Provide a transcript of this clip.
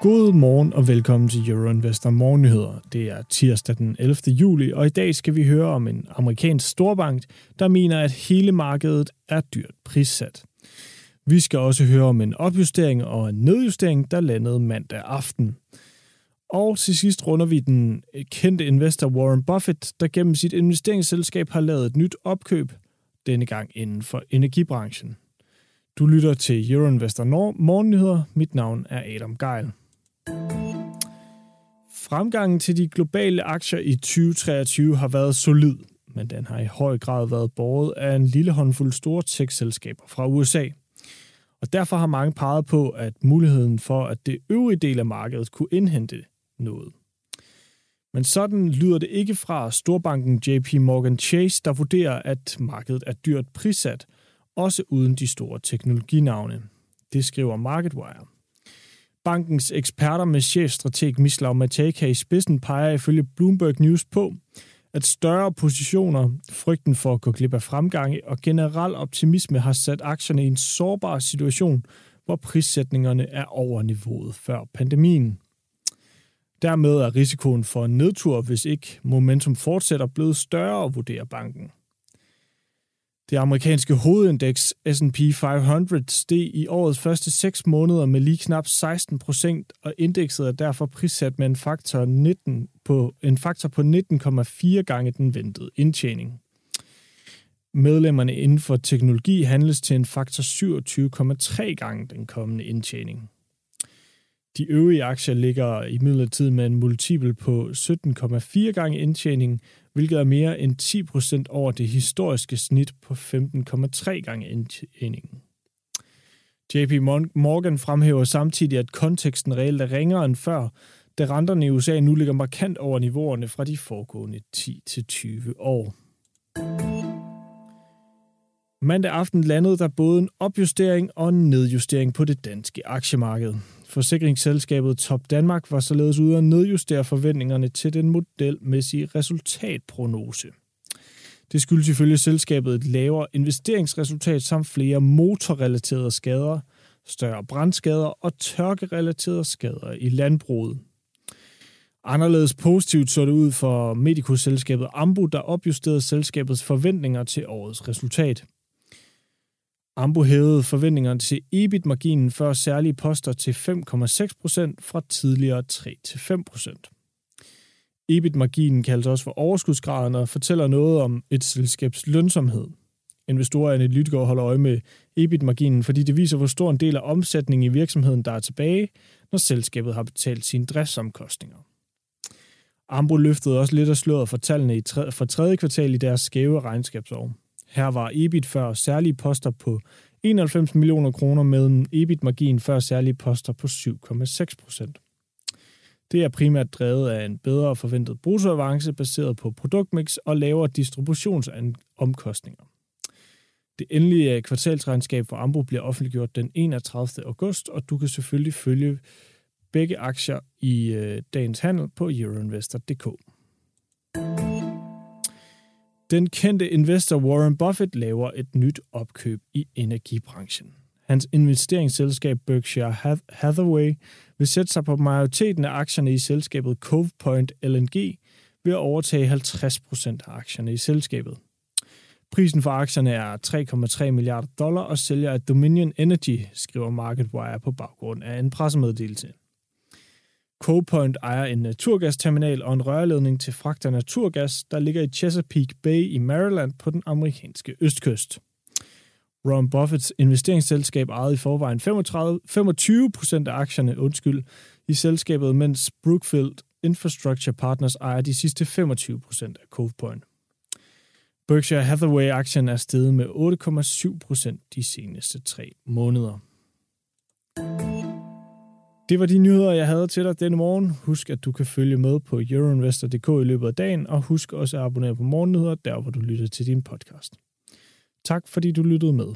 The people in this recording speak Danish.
God morgen og velkommen til Euroinvestor Morgennyheder. Det er tirsdag den 11. juli, og i dag skal vi høre om en amerikansk storbank, der mener, at hele markedet er dyrt prissat. Vi skal også høre om en opjustering og en nedjustering, der landede mandag aften. Og til sidst runder vi den kendte investor Warren Buffett, der gennem sit investeringsselskab har lavet et nyt opkøb, denne gang inden for energibranchen. Du lytter til Euroinvestor Morgennyheder. Mit navn er Adam Geil. Fremgangen til de globale aktier i 2023 har været solid, men den har i høj grad været båret af en lille håndfuld store tech-selskaber fra USA. Og derfor har mange peget på, at muligheden for, at det øvrige del af markedet kunne indhente noget. Men sådan lyder det ikke fra storbanken JP Morgan Chase, der vurderer, at markedet er dyrt prissat, også uden de store teknologinavne. Det skriver MarketWire. Bankens eksperter med chefstrateg Mislav Matejka i spidsen peger ifølge Bloomberg News på, at større positioner, frygten for at gå glip af fremgang og generel optimisme har sat aktierne i en sårbar situation, hvor prissætningerne er over niveauet før pandemien. Dermed er risikoen for en nedtur, hvis ikke momentum fortsætter, blevet større, vurderer banken. Det amerikanske hovedindeks S&P 500 steg i årets første 6 måneder med lige knap 16 procent, og indekset er derfor prissat med en faktor, 19 på, en faktor på 19,4 gange den ventede indtjening. Medlemmerne inden for teknologi handles til en faktor 27,3 gange den kommende indtjening. De øvrige aktier ligger i midlertid med en multiple på 17,4 gange indtjening, hvilket er mere end 10% over det historiske snit på 15,3 gange indtjeningen. JP Morgan fremhæver samtidig, at konteksten reelt er ringere end før, da renterne i USA nu ligger markant over niveauerne fra de foregående 10-20 år. Mandag aften landede der både en opjustering og en nedjustering på det danske aktiemarked. Forsikringsselskabet Top Danmark var således ude at nedjustere forventningerne til den modelmæssige resultatprognose. Det skyldes ifølge selskabet et lavere investeringsresultat samt flere motorrelaterede skader, større brandskader og tørkerelaterede skader i landbruget. Anderledes positivt så det ud for medikoselskabet Ambu, der opjusterede selskabets forventninger til årets resultat. Ambo hævede forventningerne til EBIT-marginen før særlige poster til 5,6% fra tidligere 3-5%. EBIT-marginen kaldes også for overskudsgraden og fortæller noget om et selskabs lønsomhed. Investorer og analytikere holder øje med EBIT-marginen, fordi det viser, hvor stor en del af omsætningen i virksomheden, der er tilbage, når selskabet har betalt sine driftsomkostninger. Ambo løftede også lidt af sløret for tallene i tre, for tredje kvartal i deres skæve regnskabsår. Her var EBIT før særlige poster på 91 millioner kroner med en EBIT-margin før særlige poster på 7,6 procent. Det er primært drevet af en bedre forventet bruttoavance baseret på produktmix og lavere distributionsomkostninger. Det endelige kvartalsregnskab for Ambo bliver offentliggjort den 31. august, og du kan selvfølgelig følge begge aktier i øh, dagens handel på euroinvestor.dk. Den kendte investor Warren Buffett laver et nyt opkøb i energibranchen. Hans investeringsselskab Berkshire Hathaway vil sætte sig på majoriteten af aktierne i selskabet Cove Point LNG ved at overtage 50% af aktierne i selskabet. Prisen for aktierne er 3,3 milliarder dollar og sælger af Dominion Energy, skriver MarketWire på baggrund af en pressemeddelelse. CoPoint ejer en naturgasterminal og en rørledning til fragt af naturgas, der ligger i Chesapeake Bay i Maryland på den amerikanske østkyst. Ron Buffets investeringsselskab ejede i forvejen 35, 25 procent af aktierne undskyld, i selskabet, mens Brookfield Infrastructure Partners ejer de sidste 25 procent af CovePoint. Berkshire Hathaway-aktien er steget med 8,7 procent de seneste tre måneder. Det var de nyheder, jeg havde til dig denne morgen. Husk, at du kan følge med på euroinvestor.dk i løbet af dagen, og husk også at abonnere på Morgennyheder, der hvor du lytter til din podcast. Tak fordi du lyttede med.